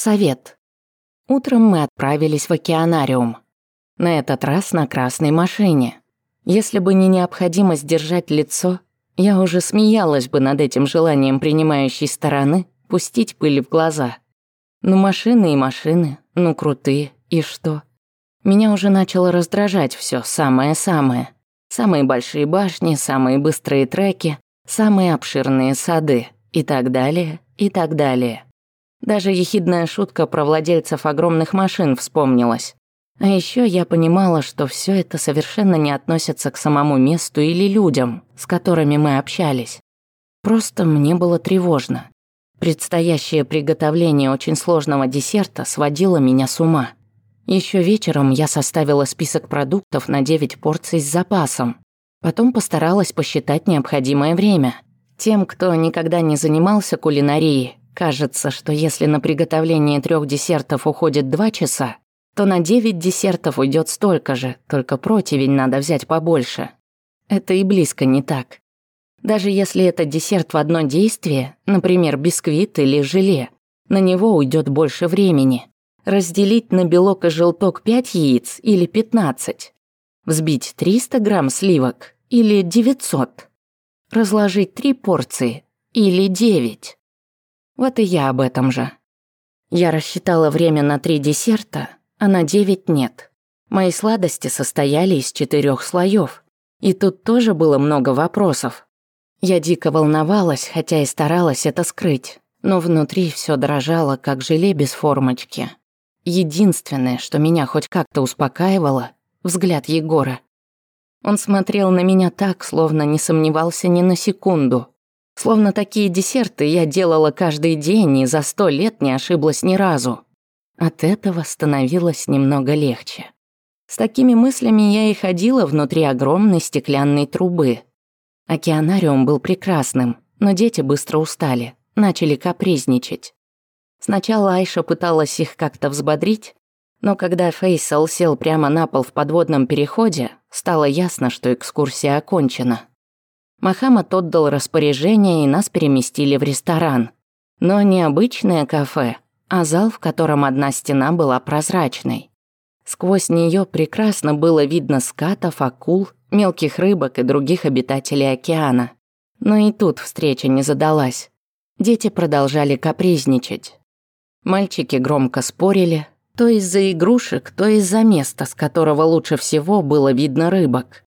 Совет. Утром мы отправились в океанариум. На этот раз на красной машине. Если бы не необходимость держать лицо, я уже смеялась бы над этим желанием принимающей стороны пустить пыль в глаза. Ну машины и машины, ну крутые, и что? Меня уже начало раздражать все самое-самое. Самые большие башни, самые быстрые треки, самые обширные сады и так далее, и так далее. Даже ехидная шутка про владельцев огромных машин вспомнилась. А еще я понимала, что все это совершенно не относится к самому месту или людям, с которыми мы общались. Просто мне было тревожно. Предстоящее приготовление очень сложного десерта сводило меня с ума. Еще вечером я составила список продуктов на 9 порций с запасом. Потом постаралась посчитать необходимое время. Тем, кто никогда не занимался кулинарией, Кажется, что если на приготовление трех десертов уходит два часа, то на девять десертов уйдет столько же, только противень надо взять побольше. Это и близко не так. Даже если это десерт в одно действие, например, бисквит или желе, на него уйдет больше времени. Разделить на белок и желток 5 яиц или 15. Взбить 300 грамм сливок или 900. Разложить 3 порции или 9. Вот и я об этом же. Я рассчитала время на три десерта, а на девять нет. Мои сладости состояли из четырех слоев, и тут тоже было много вопросов. Я дико волновалась, хотя и старалась это скрыть, но внутри все дрожало, как желе без формочки. Единственное, что меня хоть как-то успокаивало, взгляд Егора. Он смотрел на меня так, словно не сомневался ни на секунду. Словно такие десерты я делала каждый день и за сто лет не ошиблась ни разу. От этого становилось немного легче. С такими мыслями я и ходила внутри огромной стеклянной трубы. Океанариум был прекрасным, но дети быстро устали, начали капризничать. Сначала Айша пыталась их как-то взбодрить, но когда Фейсал сел прямо на пол в подводном переходе, стало ясно, что экскурсия окончена. Мохаммед отдал распоряжение, и нас переместили в ресторан. Но не обычное кафе, а зал, в котором одна стена была прозрачной. Сквозь нее прекрасно было видно скатов, акул, мелких рыбок и других обитателей океана. Но и тут встреча не задалась. Дети продолжали капризничать. Мальчики громко спорили, то из-за игрушек, то из-за места, с которого лучше всего было видно рыбок.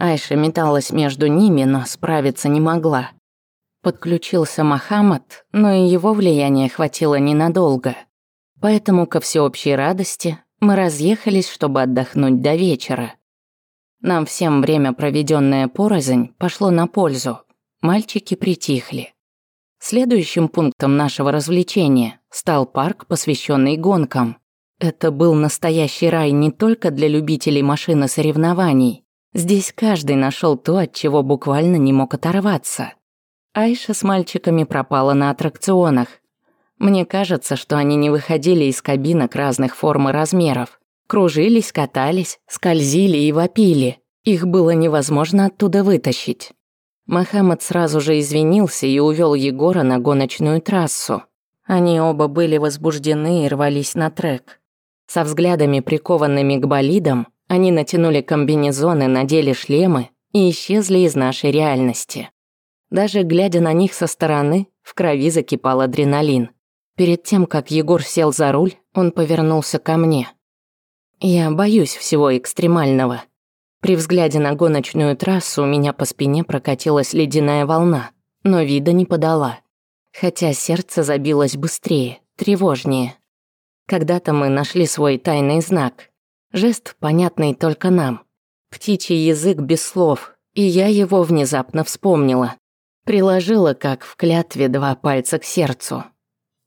Айша металась между ними, но справиться не могла. Подключился Мохаммад, но и его влияние хватило ненадолго. Поэтому, ко всеобщей радости, мы разъехались, чтобы отдохнуть до вечера. Нам всем время, проведенное порознь, пошло на пользу. Мальчики притихли. Следующим пунктом нашего развлечения стал парк, посвященный гонкам. Это был настоящий рай не только для любителей машины соревнований, Здесь каждый нашел то, от чего буквально не мог оторваться. Айша с мальчиками пропала на аттракционах. Мне кажется, что они не выходили из кабинок разных форм и размеров. Кружились, катались, скользили и вопили. Их было невозможно оттуда вытащить. Мохаммед сразу же извинился и увел Егора на гоночную трассу. Они оба были возбуждены и рвались на трек. Со взглядами, прикованными к болидам, они натянули комбинезоны, надели шлемы и исчезли из нашей реальности. Даже глядя на них со стороны, в крови закипал адреналин. Перед тем, как Егор сел за руль, он повернулся ко мне. Я боюсь всего экстремального. При взгляде на гоночную трассу у меня по спине прокатилась ледяная волна, но вида не подала. Хотя сердце забилось быстрее, тревожнее. Когда-то мы нашли свой тайный знак, Жест, понятный только нам. Птичий язык без слов, и я его внезапно вспомнила. Приложила, как в клятве, два пальца к сердцу.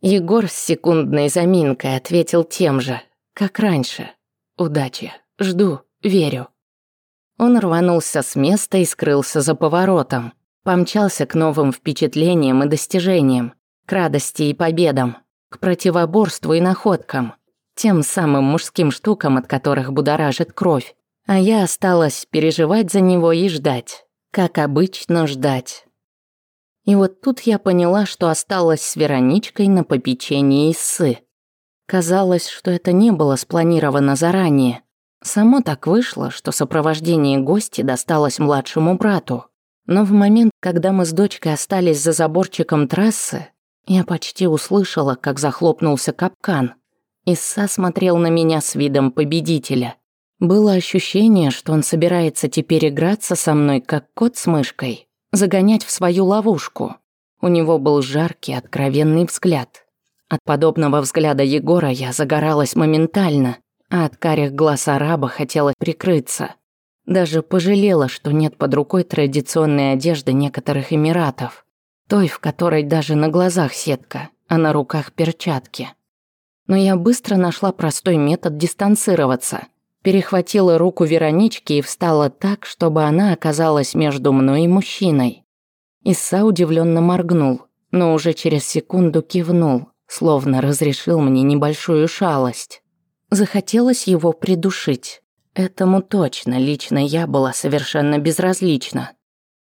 Егор с секундной заминкой ответил тем же, как раньше. «Удачи. Жду. Верю». Он рванулся с места и скрылся за поворотом. Помчался к новым впечатлениям и достижениям, к радости и победам, к противоборству и находкам – тем самым мужским штукам, от которых будоражит кровь. А я осталась переживать за него и ждать. Как обычно, ждать. И вот тут я поняла, что осталась с Вероничкой на попечении Иссы. Казалось, что это не было спланировано заранее. Само так вышло, что сопровождение гости досталось младшему брату. Но в момент, когда мы с дочкой остались за заборчиком трассы, я почти услышала, как захлопнулся капкан – Исса смотрел на меня с видом победителя. Было ощущение, что он собирается теперь играться со мной, как кот с мышкой, загонять в свою ловушку. У него был жаркий, откровенный взгляд. От подобного взгляда Егора я загоралась моментально, а от карих глаз араба хотела прикрыться. Даже пожалела, что нет под рукой традиционной одежды некоторых эмиратов, той, в которой даже на глазах сетка, а на руках перчатки но я быстро нашла простой метод дистанцироваться. Перехватила руку Веронички и встала так, чтобы она оказалась между мной и мужчиной. Исса удивленно моргнул, но уже через секунду кивнул, словно разрешил мне небольшую шалость. Захотелось его придушить. Этому точно лично я была совершенно безразлична.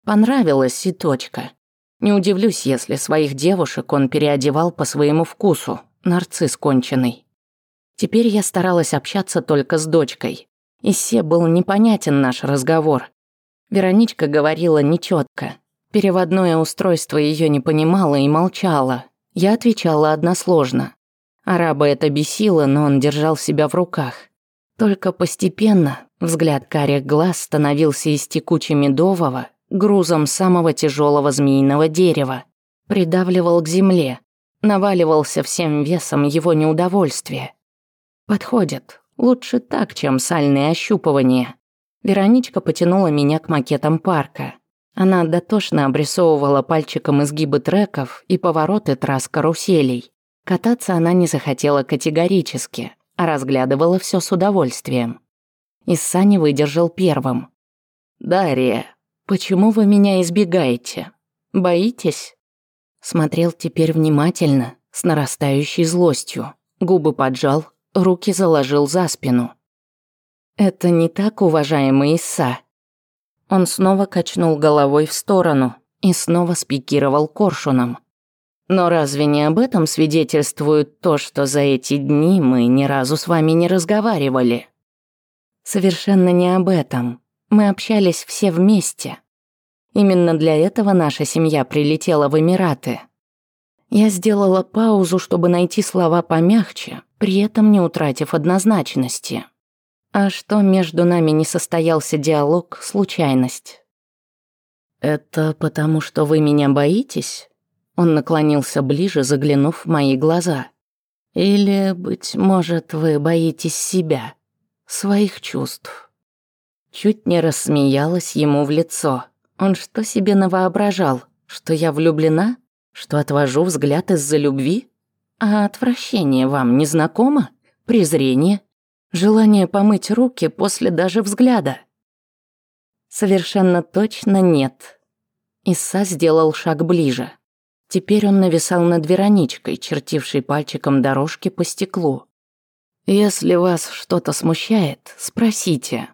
Понравилась и точка. Не удивлюсь, если своих девушек он переодевал по своему вкусу, нарцисс конченый. Теперь я старалась общаться только с дочкой. И все был непонятен наш разговор. Вероничка говорила нечетко. Переводное устройство ее не понимало и молчало. Я отвечала односложно. Араба это бесило, но он держал себя в руках. Только постепенно взгляд карих глаз становился из текуче медового грузом самого тяжелого змеиного дерева, придавливал к земле, Наваливался всем весом его неудовольствия. Подходит. Лучше так, чем сальные ощупывания. Вероничка потянула меня к макетам парка. Она дотошно обрисовывала пальчиком изгибы треков и повороты трасс каруселей. Кататься она не захотела категорически, а разглядывала все с удовольствием. Исса не выдержал первым. «Дарья, почему вы меня избегаете? Боитесь?» Смотрел теперь внимательно, с нарастающей злостью. Губы поджал, руки заложил за спину. «Это не так, уважаемый Иса». Он снова качнул головой в сторону и снова спикировал коршуном. «Но разве не об этом свидетельствует то, что за эти дни мы ни разу с вами не разговаривали?» «Совершенно не об этом. Мы общались все вместе. Именно для этого наша семья прилетела в Эмираты. Я сделала паузу, чтобы найти слова помягче, при этом не утратив однозначности. А что между нами не состоялся диалог – случайность. «Это потому, что вы меня боитесь?» Он наклонился ближе, заглянув в мои глаза. «Или, быть может, вы боитесь себя, своих чувств?» Чуть не рассмеялась ему в лицо. Он что себе навоображал? Что я влюблена? Что отвожу взгляд из-за любви? А отвращение вам не знакомо? Презрение? Желание помыть руки после даже взгляда? Совершенно точно нет. Исса сделал шаг ближе. Теперь он нависал над Вероничкой, чертившей пальчиком дорожки по стеклу. «Если вас что-то смущает, спросите»,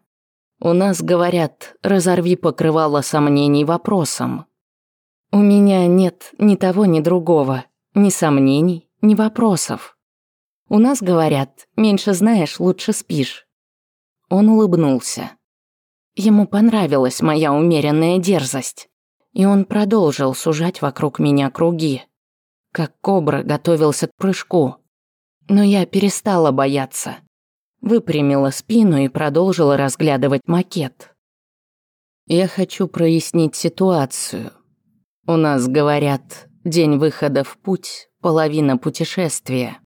у нас говорят, разорви покрывало сомнений вопросом. У меня нет ни того, ни другого, ни сомнений, ни вопросов. У нас говорят, меньше знаешь, лучше спишь. Он улыбнулся. Ему понравилась моя умеренная дерзость, и он продолжил сужать вокруг меня круги, как кобра готовился к прыжку. Но я перестала бояться выпрямила спину и продолжила разглядывать макет. «Я хочу прояснить ситуацию. У нас, говорят, день выхода в путь, половина путешествия.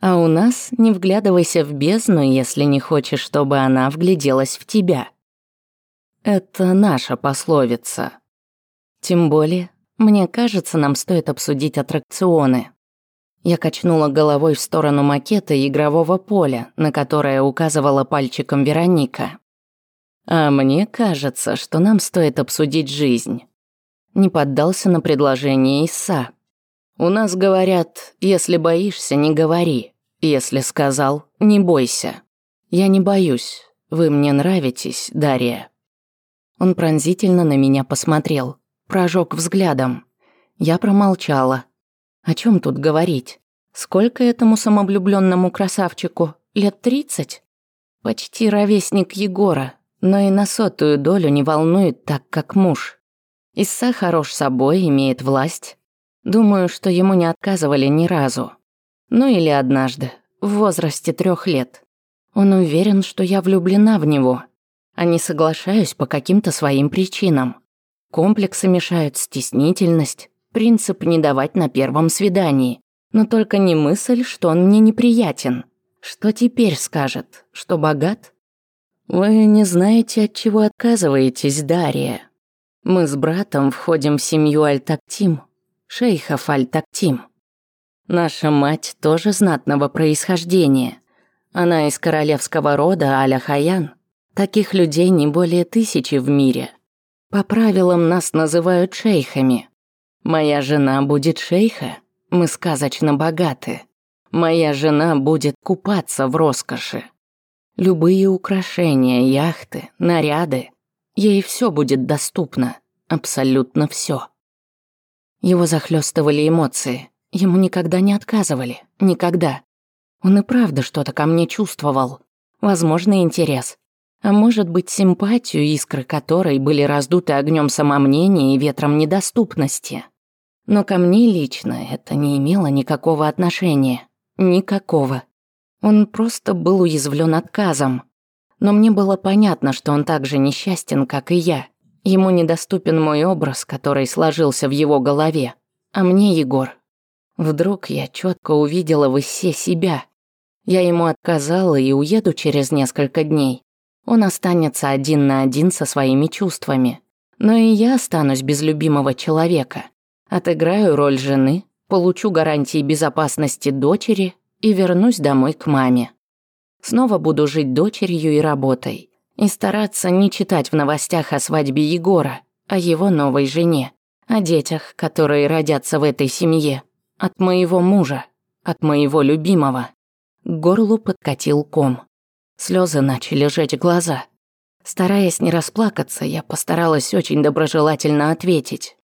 А у нас не вглядывайся в бездну, если не хочешь, чтобы она вгляделась в тебя. Это наша пословица. Тем более, мне кажется, нам стоит обсудить аттракционы. Я качнула головой в сторону макета игрового поля, на которое указывала пальчиком Вероника. «А мне кажется, что нам стоит обсудить жизнь». Не поддался на предложение Иса. «У нас говорят, если боишься, не говори. Если сказал, не бойся. Я не боюсь. Вы мне нравитесь, Дарья». Он пронзительно на меня посмотрел, прожег взглядом. Я промолчала, О чем тут говорить? Сколько этому самовлюбленному красавчику? Лет тридцать? Почти ровесник Егора, но и на сотую долю не волнует так, как муж. Исса хорош собой, имеет власть. Думаю, что ему не отказывали ни разу. Ну или однажды, в возрасте трех лет. Он уверен, что я влюблена в него, а не соглашаюсь по каким-то своим причинам. Комплексы мешают стеснительность, принцип не давать на первом свидании. Но только не мысль, что он мне неприятен. Что теперь скажет? Что богат? Вы не знаете, от чего отказываетесь, Дарья. Мы с братом входим в семью Аль-Тактим, Альтактим, шейхов тактим Наша мать тоже знатного происхождения. Она из королевского рода Аля Хаян. Таких людей не более тысячи в мире. По правилам нас называют шейхами – Моя жена будет шейха, мы сказочно богаты. Моя жена будет купаться в роскоши. Любые украшения, яхты, наряды. Ей все будет доступно, абсолютно все. Его захлестывали эмоции. Ему никогда не отказывали, никогда. Он и правда что-то ко мне чувствовал. Возможно, интерес а может быть симпатию, искры которой были раздуты огнем самомнения и ветром недоступности. Но ко мне лично это не имело никакого отношения. Никакого. Он просто был уязвлен отказом. Но мне было понятно, что он так же несчастен, как и я. Ему недоступен мой образ, который сложился в его голове. А мне Егор. Вдруг я четко увидела в Иссе себя. Я ему отказала и уеду через несколько дней. Он останется один на один со своими чувствами. Но и я останусь без любимого человека. Отыграю роль жены, получу гарантии безопасности дочери и вернусь домой к маме. Снова буду жить дочерью и работой. И стараться не читать в новостях о свадьбе Егора, о его новой жене, о детях, которые родятся в этой семье, от моего мужа, от моего любимого. К горлу подкатил ком. Слезы начали жечь глаза. Стараясь не расплакаться, я постаралась очень доброжелательно ответить.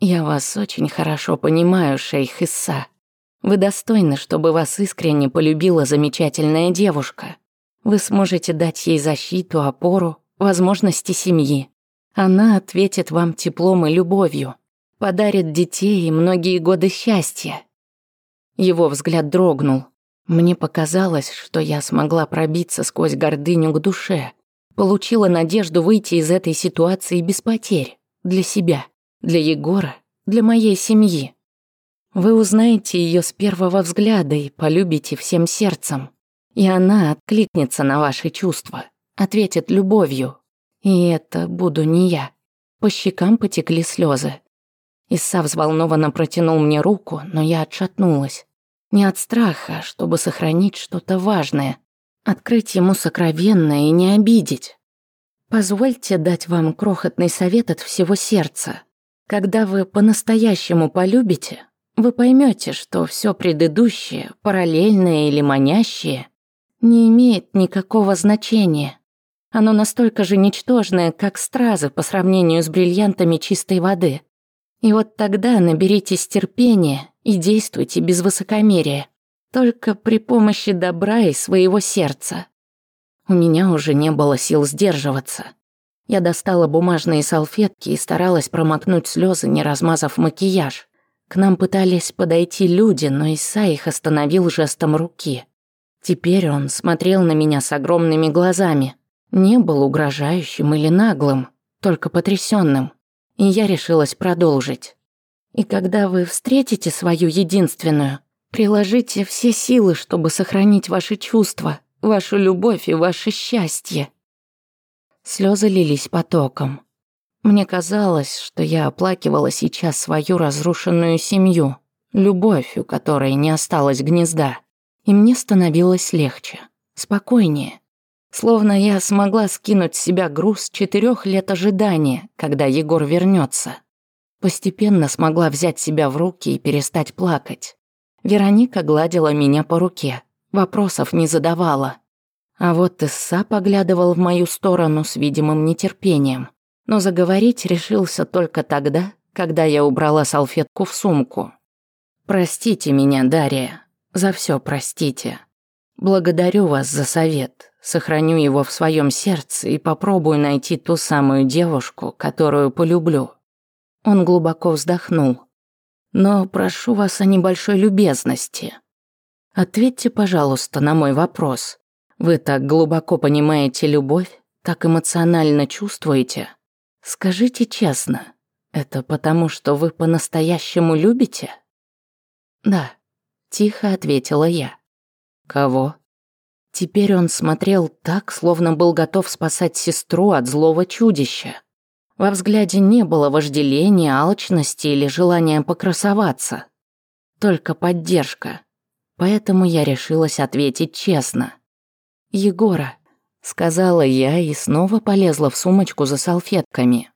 «Я вас очень хорошо понимаю, шейх Исса. Вы достойны, чтобы вас искренне полюбила замечательная девушка. Вы сможете дать ей защиту, опору, возможности семьи. Она ответит вам теплом и любовью, подарит детей и многие годы счастья». Его взгляд дрогнул. Мне показалось, что я смогла пробиться сквозь гордыню к душе, получила надежду выйти из этой ситуации без потерь для себя, для Егора, для моей семьи. Вы узнаете ее с первого взгляда и полюбите всем сердцем. И она откликнется на ваши чувства, ответит любовью. И это буду не я. По щекам потекли слезы. Иса взволнованно протянул мне руку, но я отшатнулась. Не от страха, чтобы сохранить что-то важное. Открыть ему сокровенное и не обидеть. Позвольте дать вам крохотный совет от всего сердца. Когда вы по-настоящему полюбите, вы поймете, что все предыдущее, параллельное или манящее, не имеет никакого значения. Оно настолько же ничтожное, как стразы по сравнению с бриллиантами чистой воды. И вот тогда наберитесь терпения и действуйте без высокомерия, только при помощи добра и своего сердца. У меня уже не было сил сдерживаться. Я достала бумажные салфетки и старалась промокнуть слезы, не размазав макияж. К нам пытались подойти люди, но Иса их остановил жестом руки. Теперь он смотрел на меня с огромными глазами. Не был угрожающим или наглым, только потрясенным. И я решилась продолжить. И когда вы встретите свою единственную, приложите все силы, чтобы сохранить ваши чувства, вашу любовь и ваше счастье. Слезы лились потоком. Мне казалось, что я оплакивала сейчас свою разрушенную семью, любовь, у которой не осталось гнезда. И мне становилось легче, спокойнее. Словно я смогла скинуть с себя груз четырех лет ожидания, когда Егор вернется. Постепенно смогла взять себя в руки и перестать плакать. Вероника гладила меня по руке, вопросов не задавала. А вот Исса поглядывал в мою сторону с видимым нетерпением. Но заговорить решился только тогда, когда я убрала салфетку в сумку. «Простите меня, Дарья. За все простите. Благодарю вас за совет. Сохраню его в своем сердце и попробую найти ту самую девушку, которую полюблю». Он глубоко вздохнул. «Но прошу вас о небольшой любезности. Ответьте, пожалуйста, на мой вопрос. Вы так глубоко понимаете любовь, так эмоционально чувствуете. Скажите честно, это потому, что вы по-настоящему любите?» «Да», — тихо ответила я. «Кого?» Теперь он смотрел так, словно был готов спасать сестру от злого чудища. Во взгляде не было вожделения, алчности или желания покрасоваться. Только поддержка. Поэтому я решилась ответить честно. «Егора», — сказала я и снова полезла в сумочку за салфетками.